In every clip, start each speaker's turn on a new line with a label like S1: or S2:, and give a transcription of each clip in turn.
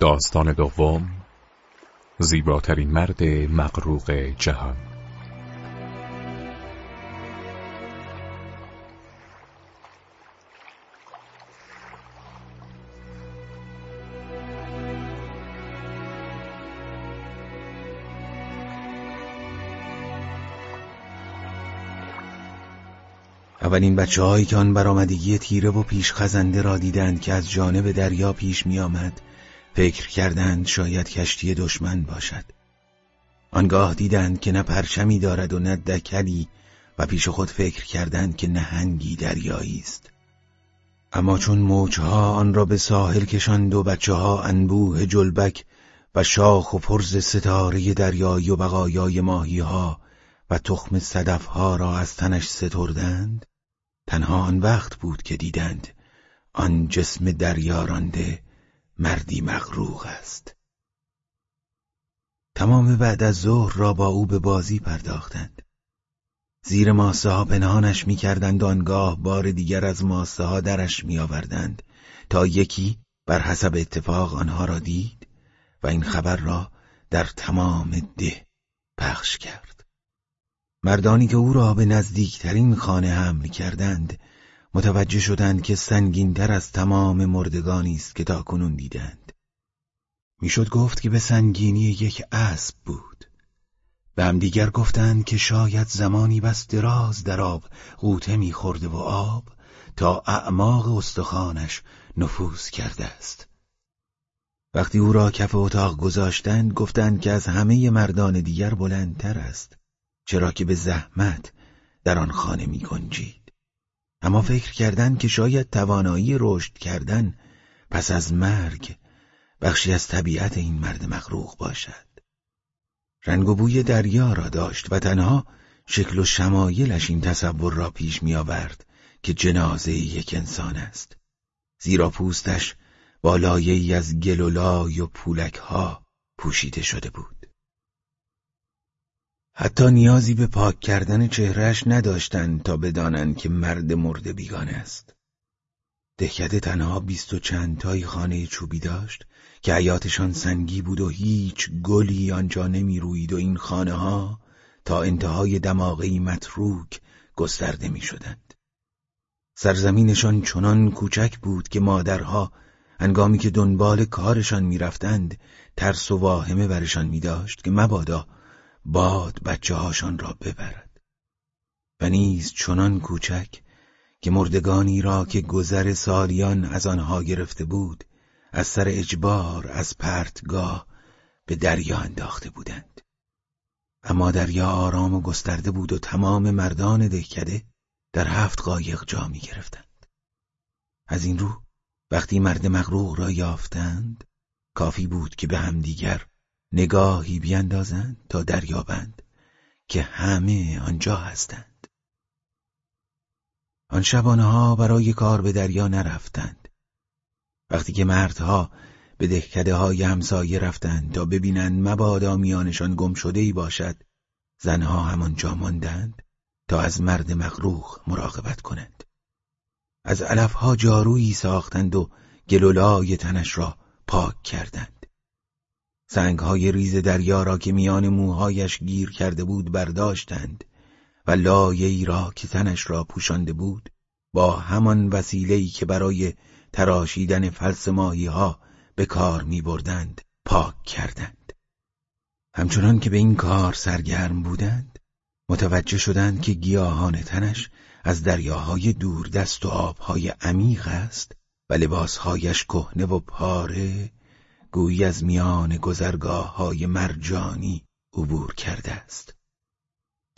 S1: داستان دوم زیباترین مرد مغروق جهان.
S2: اولین بچه هایی که آن برآمدگی تیره و پیش خزنده را دیدند که از جانب دریا پیش می آمد فکر کردند شاید کشتی دشمن باشد. آنگاه دیدند که نه پرچمی دارد و نه دکلی و پیش خود فکر کردند که نهنگی دریایی است. اما چون موجها آن را به ساحل کشاند و بچه ها انبوه جلبک و شاخ و پرز ستاره دریایی و بقایای ماهی ها و تخم صدف ها را از تنش ستردند تنها آن وقت بود که دیدند آن جسم دریا رانده مردی مغروق است. تمام بعد از ظهر را با او به بازی پرداختند. زیر ماسه ها پنهانش می‌کردند و آنگاه بار دیگر از ماسه ها درش میآوردند تا یکی بر حسب اتفاق آنها را دید و این خبر را در تمام ده پخش کرد. مردانی که او را به نزدیکترین خانه حمل کردند متوجه شدند که سنگینتر از تمام مردگانی است که تاکنون دیدند. می‌شد گفت که به سنگینی یک اسب بود. به هم دیگر گفتند که شاید زمانی بس دراز در آب قوطه میخورده و آب تا اعماق استخوانش نفوذ کرده است. وقتی او را کف اتاق گذاشتند گفتند که از همه مردان دیگر بلندتر است چرا که به زحمت در آن خانه می گنجید. اما فکر کردند که شاید توانایی رشد کردن پس از مرگ بخشی از طبیعت این مرد مغروق باشد. رنگ و بوی دریا را داشت و تنها شکل و شمایلش این تصور را پیش می آورد که جنازه یک انسان است. زیرا پوستش با لایه از گل و لای و پولک ها پوشیده شده بود. حتی نیازی به پاک کردن چهرهش نداشتند تا بدانند که مرد مرده بیگانه است. دهکده تنها بیست و چند تایی خانه چوبی داشت که حیاتشان سنگی بود و هیچ گلی آنجا نمی روید و این خانه ها تا انتهای دماغی متروک گسترده می شدند. سرزمینشان چنان کوچک بود که مادرها انگامی که دنبال کارشان می‌رفتند ترس و واهمه برشان می داشت که مبادا باد بچه هاشان را ببرد. و نیز چنان کوچک که مردگانی را که گذر سالیان از آنها گرفته بود از سر اجبار از پرتگاه به دریا انداخته بودند. اما دریا آرام و گسترده بود و تمام مردان دهکده در هفت قایق جا می گرفتند. از این رو وقتی مرد مغروق را یافتند کافی بود که به همدیگر نگاهی بیندازند تا دریابند که همه آنجا هستند. آن شبانه ها برای کار به دریا نرفتند. وقتی که مردها به دهکده های همسایه رفتند تا ببینند مبادا میانشان گم شده ای باشد زنها همانجا ماندند تا از مرد مغروخ مراقبت کنند. از علفها جارویی ساختند و گلولای تنش را پاک کردند. سنگهای ریز دریا را که میان موهایش گیر کرده بود برداشتند و لایه را که تنش را پوشانده بود با همان وسیله‌ای که برای تراشیدن فلس ماهی ها به کار می بردند پاک کردند. همچنان که به این کار سرگرم بودند متوجه شدند که گیاهان تنش از دریاهای دور دست و آبهای عمیق است و لباسهایش کهنه و پاره گویی از میان گذرگاه های مرجانی عبور کرده است.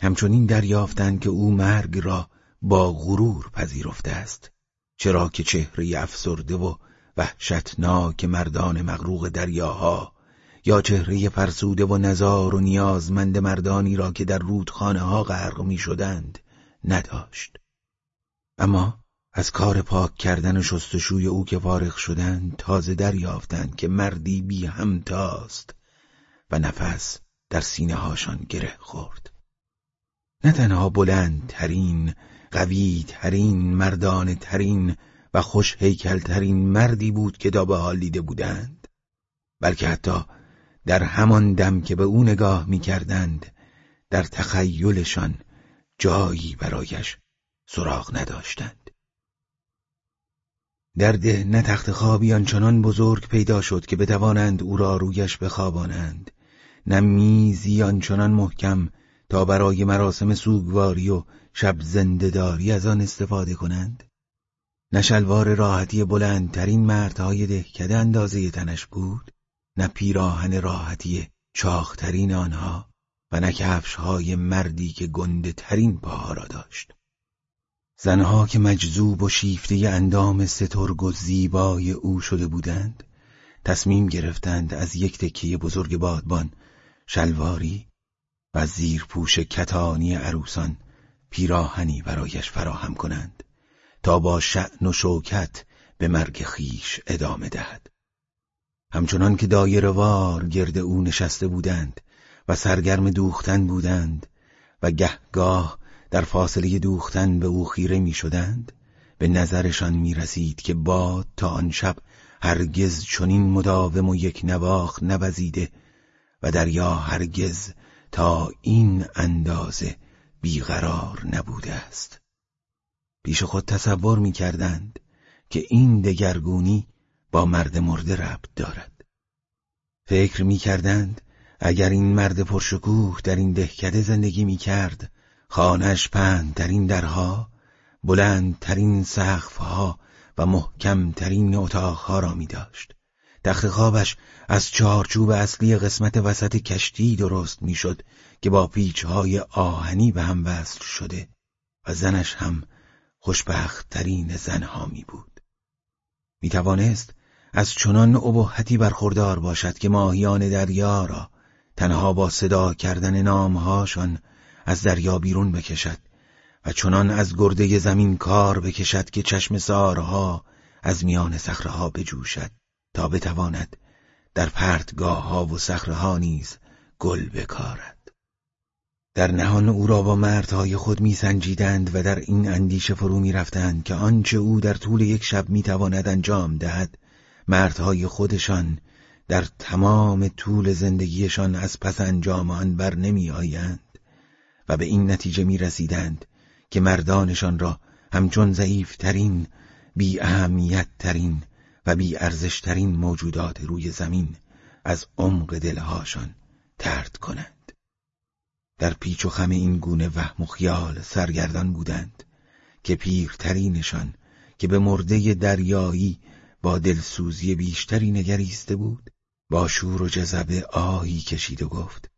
S2: همچنین دریافتند که او مرگ را با غرور پذیرفته است چرا که چهره افسرده و وحشتناک مردان مغروق دریاها یا چهره فرسوده و نزار و نیازمند مردانی را که در رودخانه ها غرق می شدند نداشت. اما از کار پاک کردن و شستشوی او که فارغ شدند تازه دریافتند که مردی بی همتاست و نفس در سینه هاشان گره خورد. نه تنها بلندترین قوی ترین مردان ترین و خوش هیکل ترین مردی بود که دا به حال دیده بودند بلکه حتی در همان دم که به او نگاه می‌کردند در تخیلشان جایی برایش سراغ نداشتند. در ده نه تخت خوابی آنچنان بزرگ پیدا شد که بتوانند او را رویش بخوابانند. نه میزی آنچنان محکم تا برای مراسم سوگواری و شب زندهداری از آن استفاده کنند. نه شلوار راحتی بلندترین مردهای دهکده اندازه تنش بود نه پیراهن راحتی چاخترین آنها و نه های مردی که گنده ترین پاها را داشت. زنها که مجذوب و شیفته اندام سترگ و زیبای او شده بودند تصمیم گرفتند از یک تکیه بزرگ بادبان شلواری و زیرپوش کتانی عروسان پیراهنی برایش فراهم کنند تا با شعن و شوکت به مرگ خیش ادامه دهد. همچنان که دایر وار گرد او نشسته بودند و سرگرم دوختن بودند و گهگاه در فاصله دوختن به او خیره می شدند به نظرشان می رسید که باد تا آن شب هرگز چنین مداوم و یک نواخ نوزیده و دریا هرگز تا این اندازه بیقرار نبوده است. پیش خود تصور می کردند که این دگرگونی با مرد مرده ربط دارد. فکر می کردند اگر این مرد پرشکوه در این دهکده زندگی می کرد خانش پهنترین درها بلندترین سقفها و محکمترین اتاقها را می داشت تخت خوابش از چارچوب اصلی قسمت وسط کشتی درست می‌شد که با پیچهای آهنی به هم وصل شده و زنش هم خوشبختترین زنها می بود. می توانست از چنان ابهتی برخوردار باشد که ماهیان دریا را تنها با صدا کردن نامهاشان از دریا بیرون بکشد و چنان از گرده زمین کار بکشد که چشم سارها از میان صخرهها بجوشد تا بتواند در پرتگاه ها و صخره نیز گل بکارد. در نهان او را با مردهای خود میسنجیدند و در این اندیشه فرو می‌رفتند که آنچه او در طول یک شب می‌تواند انجام دهد مردهای خودشان در تمام طول زندگیشان از پس انجام آن بر نمی آیند و به این نتیجه می رسیدند که مردانشان را همچون ضعیفترین بی اهمیت ترین و بی ارزشترین موجودات روی زمین از عمق دلهاشان ترد کنند. در پیچ و خم این گونه وهم و خیال سرگردان بودند که پیرترینشان که به مرده دریایی با دلسوزی بیشتری نگریسته بود با شور و جذبه آهی کشید و گفت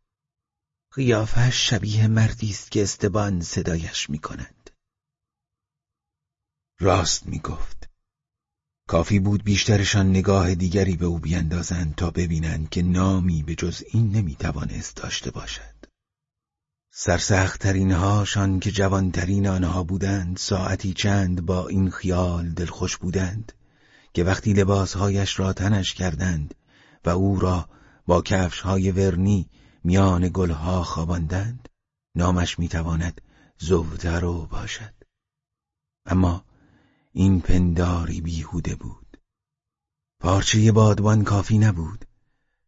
S2: قیافش شبیه مردی است که استبان صدایش می کند. راست می گفت. کافی بود بیشترشان نگاه دیگری به او بیندازند تا ببینند که نامی به جز این نمی‌توانست داشته باشد. سرسختترین هاشان که جوانترین آنها بودند ساعتی چند با این خیال دلخوش بودند که وقتی لباسهایش را تنش کردند و او را با کفشهای ورنی میان گلها خواباندند نامش می‌تواند زودرو باشد. اما این پنداری بیهوده بود. پارچه بادبان کافی نبود.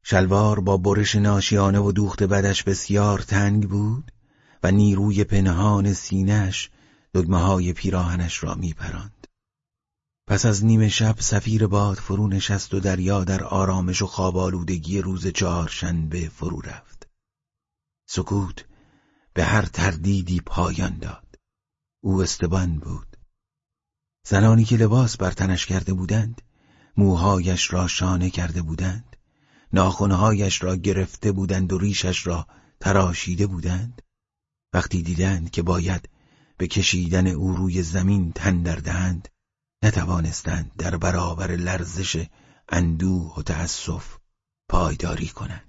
S2: شلوار با برش ناشیانه و دوخت بدش بسیار تنگ بود و نیروی پنهان سینهش دگمه های پیراهنش را میپراند. پس از نیمه شب سفیر باد فرو نشست و دریا در آرامش و خوابالودگی روز چهارشنبه فرو رفت. سکوت به هر تردیدی پایان داد. او استبان بود. زنانی که لباس بر تنش کرده بودند موهایش را شانه کرده بودند ناخونهایش را گرفته بودند و ریشش را تراشیده بودند وقتی دیدند که باید به کشیدن او روی زمین تن دهند نتوانستند در برابر لرزش اندوه و تأسف پایداری کنند.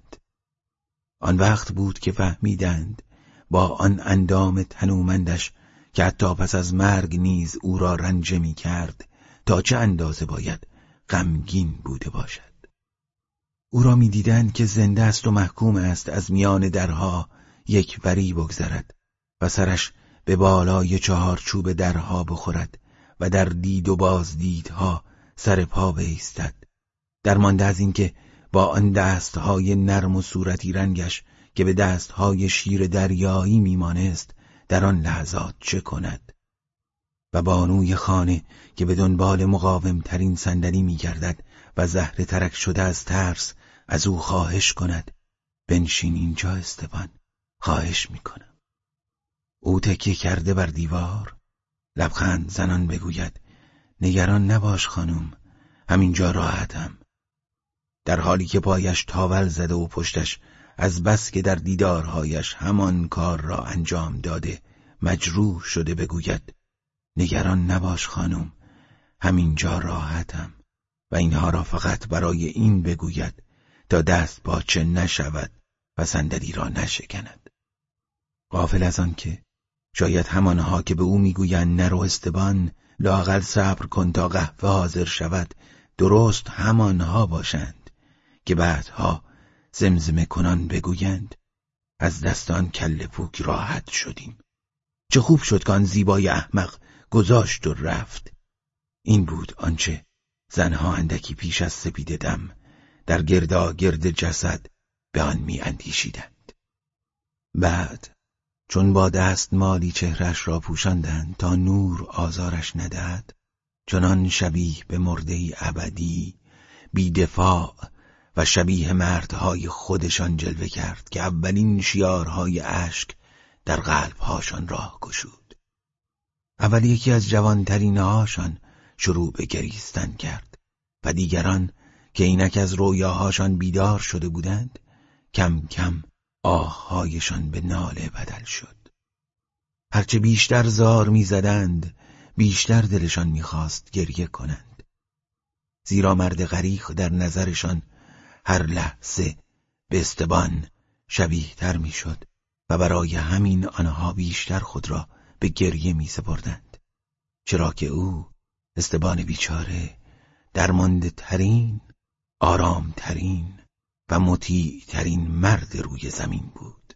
S2: آن وقت بود که فهمیدند با آن اندام تنومندش که حتی پس از مرگ نیز او را رنجه می کرد تا چه اندازه باید غمگین بوده باشد. او را می‌دیدند که زنده است و محکوم است از میان درها یک وری بگذرد و سرش به بالای چهارچوب درها بخورد و در دید و بازدیدها سر پا بیستد درمانده از اینکه با آن دستهای نرم و صورتی رنگش که به دستهای شیر دریایی میمانست در آن لحظات چه کند؟ و بانوی خانه که به دنبال مقاوم ترین صندلی میگردد و زهر ترک شده از ترس از او خواهش کند بنشین اینجا استبان خواهش می‌کنم. او تکیه کرده بر دیوار لبخند زنان بگوید نگران نباش خانم همینجا راحتم. در حالی که پایش تاول زده و پشتش از بس که در دیدارهایش همان کار را انجام داده مجروح شده بگوید نگران نباش خانم همینجا راحتم. و اینها را فقط برای این بگوید تا دست باچه نشود و صندلی را نشکند. غافل از آن که شاید همانها که به او می‌گویند نرو استبان لاقل صبر کن تا قهوه حاضر شود درست همانها باشند. که بعدها زمزمه کنان بگویند از دستان کل پوک راحت شدیم چه خوب شد که آن زیبای احمق گذاشت و رفت این بود آنچه زنها اندکی پیش از سپید دم در گردا گرد جسد به آن می اندیشیدند. بعد چون با دست مالی چهرش را پوشاندند تا نور آزارش ندهد چنان شبیه به مرده ابدی بی دفاع و شبیه مردهای خودشان جلوه کرد که اولین شیارهای اشک در قلبهاشان راه گشود. اول یکی از جوانترین هاشان شروع به گریستن کرد و دیگران که اینک از رویاهاشان بیدار شده بودند کم کم آههایشان به ناله بدل شد. هرچه بیشتر زار می‌زدند بیشتر دلشان می‌خواست گریه کنند. زیرا مرد غریق در نظرشان هر لحظه به استبان شبیه تر می‌شد و برای همین آنها بیشتر خود را به گریه می سپردند چرا که او استبان بیچاره درمانده ترین آرام ترین و مطیع ترین مرد روی زمین بود.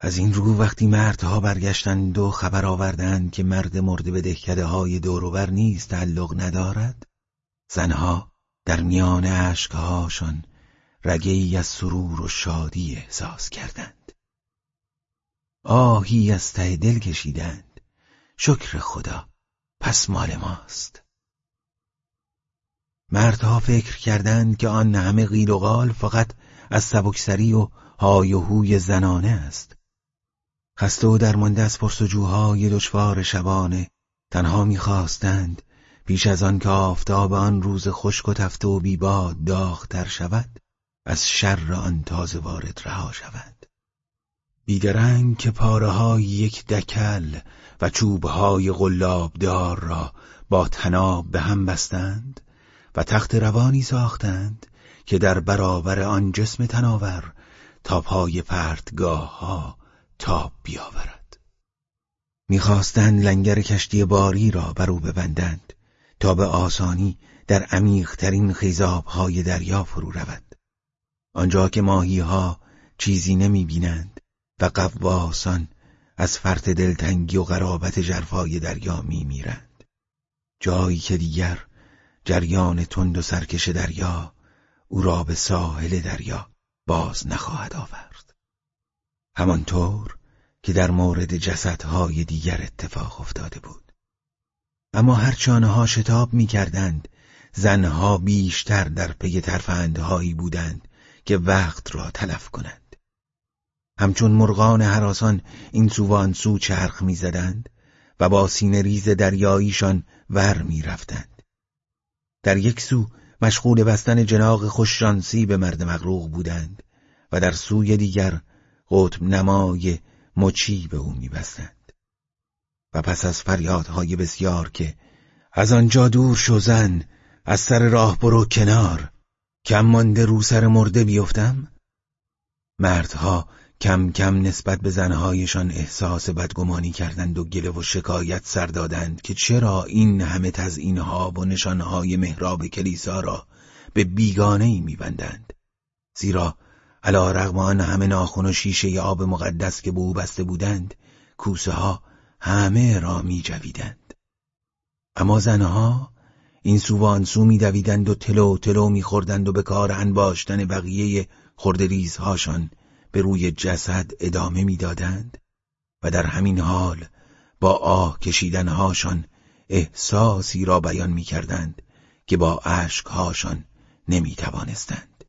S2: از این رو وقتی مردها برگشتند و خبر آوردند که مرد مرده به دهکده های دوروبر نیست تعلق ندارد زنها در میان عشقهاشان رگهای از سرور و شادی احساس کردند. آهی از ته دل کشیدند. شکر خدا پس مال ماست. مردها فکر کردند که آن همه غیل و غال فقط از سبکسری و های و هوی زنانه است. خسته و درمانده از پرسجوهای دشوار شبانه تنها می‌خواستند پیش از آن که آفتاب آن روز خشک و تفته و بیباد داغتر شود از شر آن تازه وارد رها شود. بیدرنگ که پاره های یک دکل و چوبهای غلابدار را با تناب به هم بستند و تخت روانی ساختند که در برابر آن جسم تناور تا پای پرتگاه ها تاب بیاورد. می‌خواستند لنگر کشتی باری را بر او ببندند. تا به آسانی در عمیقترین خیزابهای دریا فرو رود. آنجا که ماهی ها چیزی نمی بینند و قواسان از فرط دلتنگی و غرابت جرفای دریا می میرند. جایی که دیگر جریان تند و سرکش دریا او را به ساحل دریا باز نخواهد آورد. همانطور که در مورد جسدهای دیگر اتفاق افتاده بود. اما هر آنها شتاب می کردند زنها بیشتر در پی ترفندهایی بودند که وقت را تلف کنند. همچون مرغان حراسان این سو سو چرخ می‌زدند و با سینه ریز دریاییشان ور می‌رفتند. در یک سو مشغول بستن جناق خوششانسی به مرد مغروق بودند و در سوی دیگر قطب نمای مچی به او میبستند. و پس از فریادهای بسیار که از آنجا دور شوزن از سر راه برو کنار کم مانده رو سر مرده بیفتم؟ مردها کم کم نسبت به زنهایشان احساس بدگمانی کردند و گله و شکایت سر دادند که چرا این همه تزئینها و نشانهای محراب کلیسا را به بیگانه ای میبندند؟ زیرا علا رغم آن همه ناخن و شیشه آب مقدس که به او بسته بودند کوسه ها همه را می جویدند. اما زنها این سو سو میدویدند و تلو تلو میخوردند و به کار انباشتن بقیه خردریزهاشان به روی جسد ادامه می‌دادند و در همین حال با آه کشیدنهاشان احساسی را بیان می‌کردند که با اشکهاشان نمی‌توانستند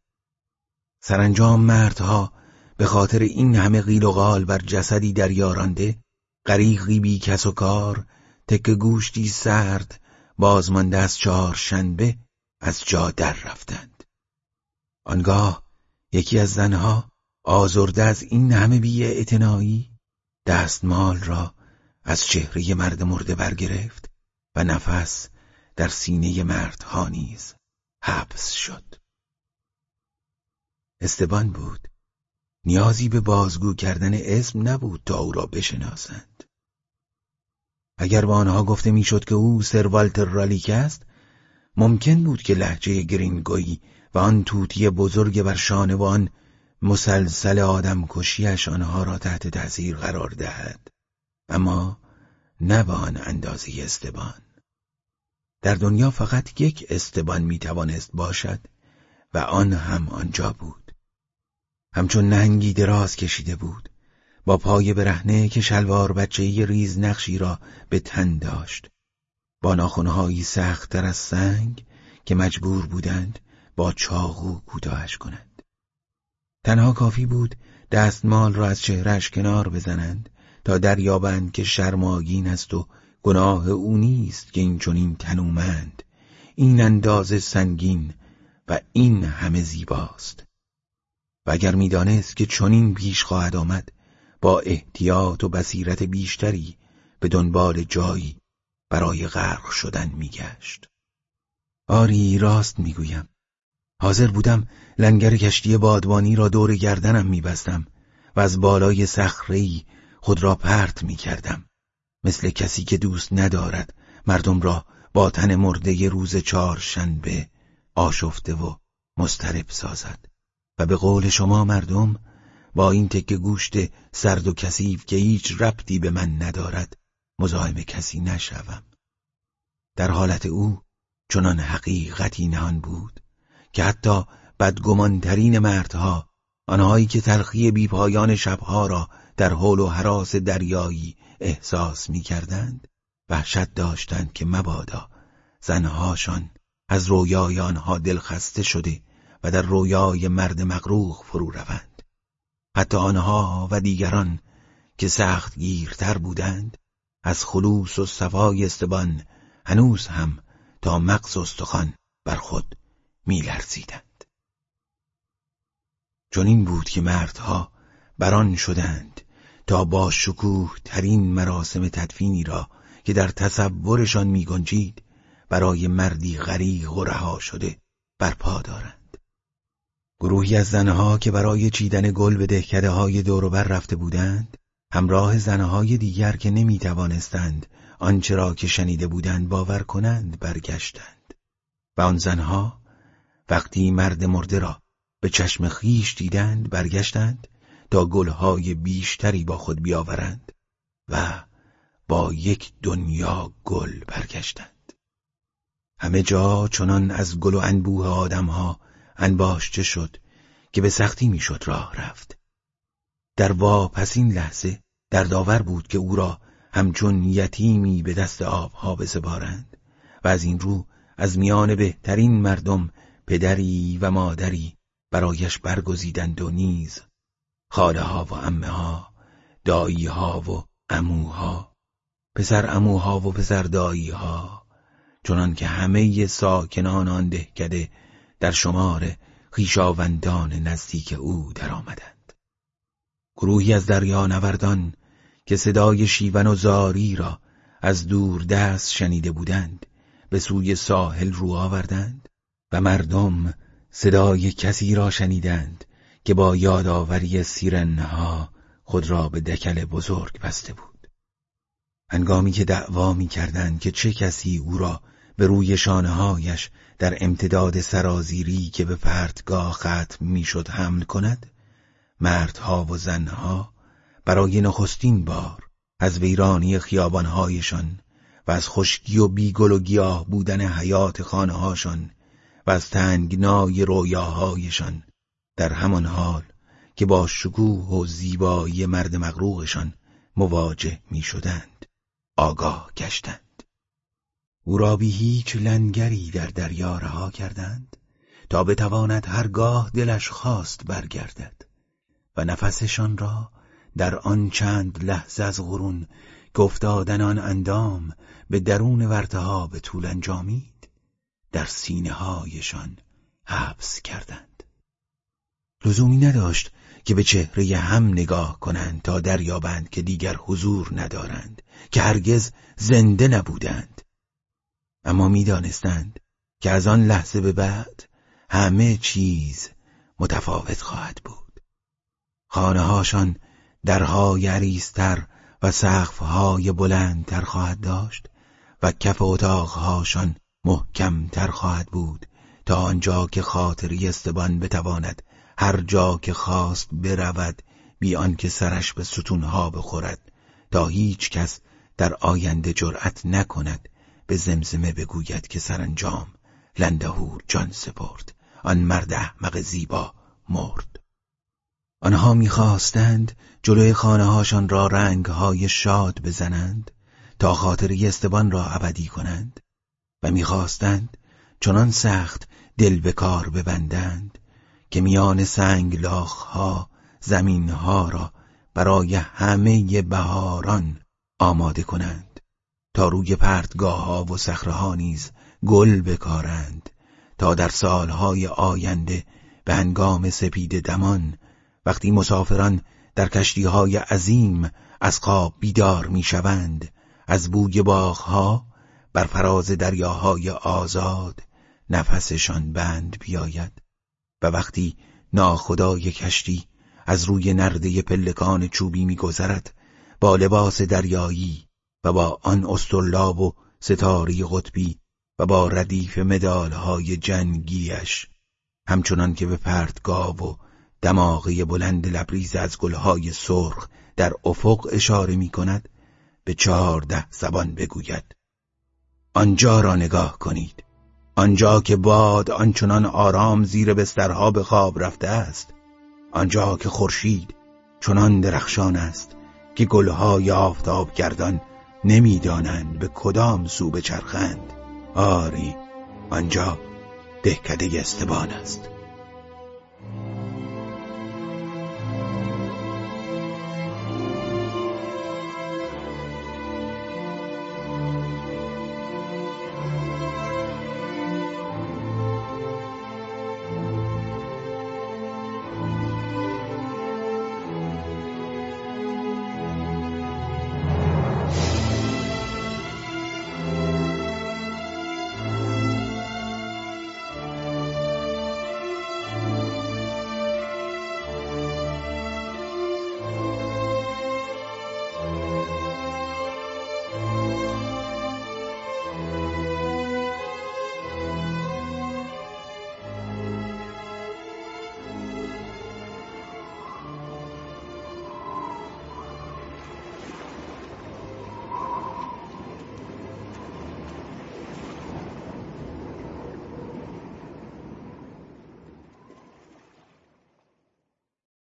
S2: سرانجام مردها به خاطر این همه قیل و قال بر جسدی یارانده غریقی بی کس و کار تک گوشتی سرد بازمانده از چهار شنبه از جا در رفتند. آنگاه یکی از زنها آزرده از این همه بی دستمال را از چهره مرد مرده برگرفت و نفس در سینه مردها نیز حبس شد. استبان بود. نیازی به بازگو کردن اسم نبود تا او را بشناسند. اگر به آنها گفته می‌شد که او سر والتر رالیک است ممکن بود که لحجه گرینگویی و آن توتی بزرگ بر شانه و آن مسلسل آدم کشیش آنها را تحت تاثیر قرار دهد. اما نه به آن اندازه استبان. در دنیا فقط یک استبان می‌توانست باشد و آن هم آنجا بود. همچون نهنگی دراز کشیده بود. با پای برهنه که شلوار بچهی ریز نقشی را به تن داشت. با ناخونهایی سختتر از سنگ که مجبور بودند با چاقو کوتاهش کنند. تنها کافی بود دستمال را از چهرش کنار بزنند تا دریابند که شرماگین است و گناه او نیست که این چنین تنومند. این اندازه سنگین و این همه زیباست. و اگر می‌دانست که چنین پیش خواهد آمد با احتیاط و بصیرت بیشتری به دنبال جایی برای غرق شدن میگشت. آری راست می‌گویم. حاضر بودم لنگر کشتی بادبانی را دور گردنم میبستم و از بالای صخرهای خود را پرت می‌کردم. مثل کسی که دوست ندارد مردم را با تن مرده روز چهارشنبه آشفته و مسترب سازد و به قول شما مردم با این تکه گوشت سرد و کثیف که هیچ ربطی به من ندارد مزاحم کسی نشوم. در حالت او چنان حقیقتی نهان بود که حتی بدگمانترین مردها آنهایی که تلخی بیپایان شبها را در حول و حراس دریایی احساس می کردند وحشت داشتند که مبادا زنهاشان از رویای آنها دلخسته شده و در رویای مرد مغروق فرو روند. حتی آنها و دیگران که سخت گیرتر بودند از خلوص و صفای استبان هنوز هم تا مغز استخوان بر خود میلرزیدند. چون این بود که مردها بران شدند تا با شکوه ترین مراسم تدفینی را که در تصورشان میگنجید برای مردی غریق و رها شده برپا دارند. گروهی از زنها که برای چیدن گل به دهکده های دوروبر رفته بودند همراه زنهای دیگر که نمی توانستند آنچه را که شنیده بودند باور کنند برگشتند. و آن زنها وقتی مرد مرده را به چشم خیش دیدند برگشتند تا گلهای بیشتری با خود بیاورند و با یک دنیا گل برگشتند. همه جا چنان از گل و انبوه آدمها انباشته شد که به سختی می‌شد راه رفت. در واپسین لحظه در داور بود که او را همچون یتیمی به دست آبها بسپارند و از این رو از میان بهترین مردم پدری و مادری برایش برگزیدند و نیز خاله ها و امه ها دایی ها و اموها پسر اموها و پسر دایی ها چنان که همه ساکنان آن دهکده در شمار خیشاوندان نزدیک او درآمدند. گروهی از دریا نوردان که صدای شیون و زاری را از دور دست شنیده بودند به سوی ساحل رو آوردند و مردم صدای کسی را شنیدند که با یادآوری سیرنها خود را به دکل بزرگ بسته بود هنگامی که دعوا می کردند که چه کسی او را به روی شانههایش در امتداد سرازیری که به پرتگاه ختم می‌شد حمل کند مردها و زنها برای نخستین بار از ویرانی خیابانهایشان و از خشکی و بیگل و گیاه بودن حیات خانههاشان و از تنگنای رویاهایشان در همان حال که با شکوه و زیبایی مرد مغروقشان مواجه می شدند آگاه گشتند. او را بی هیچ لنگری در دریا رها کردند تا بتواند هرگاه دلش خواست برگردد و نفسشان را در آن چند لحظه از غرون که افتادن آن اندام به درون ورتها به طول انجامید در سینه هایشان حبس کردند. لزومی نداشت که به چهره هم نگاه کنند تا دریابند که دیگر حضور ندارند که هرگز زنده نبودند. اما می‌دانستند که از آن لحظه به بعد همه چیز متفاوت خواهد بود. خانه هاشان درهای عریضتر و سقفهای بلندتر خواهد داشت و کف اتاقهاشان محکمتر خواهد بود تا آنجا که خاطری استبان بتواند هر جا که خواست برود بی آنکه سرش به ستونها بخورد تا هیچ کس در آینده جرأت نکند به زمزمه بگوید که سرانجام لندهور جان سپرد. آن مرد احمق زیبا مرد. آنها می‌خواستند جلوی خانه هاشان را رنگ های شاد بزنند تا خاطری استبان را ابدی کنند و می‌خواستند چنان سخت دل به کار ببندند که میان سنگ لاخها زمینها را برای همه بهاران آماده کنند. تا روی پرتگاه ها و صخره نیز گل بکارند تا در سالهای آینده به هنگام سپید دمان وقتی مسافران در کشتیهای عظیم از خواب بیدار می‌شوند از بوی باغها بر فراز دریاهای آزاد نفسشان بند بیاید. و وقتی ناخدای کشتی از روی نرده پلکان چوبی میگذرد با لباس دریایی و با آن استرلاب و ستاری قطبی و با ردیف مدالهای جنگیش همچنان که به پرتگاه و دماغه بلند لبریز از گلهای سرخ در افق اشاره می کند به چهارده زبان بگوید. آنجا را نگاه کنید. آنجا که باد آنچنان آرام زیر بسترها به خواب رفته است آنجا که خورشید چنان درخشان است که گلهای آفتاب گردان نمی‌دانند به کدام سو بچرخند. آری آنجا دهکده استبان است.